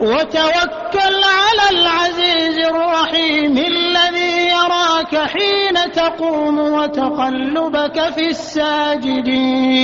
وتوكل على العزيز الرحيم الذي يراك حين تقوم وتقلبك في الساجدين.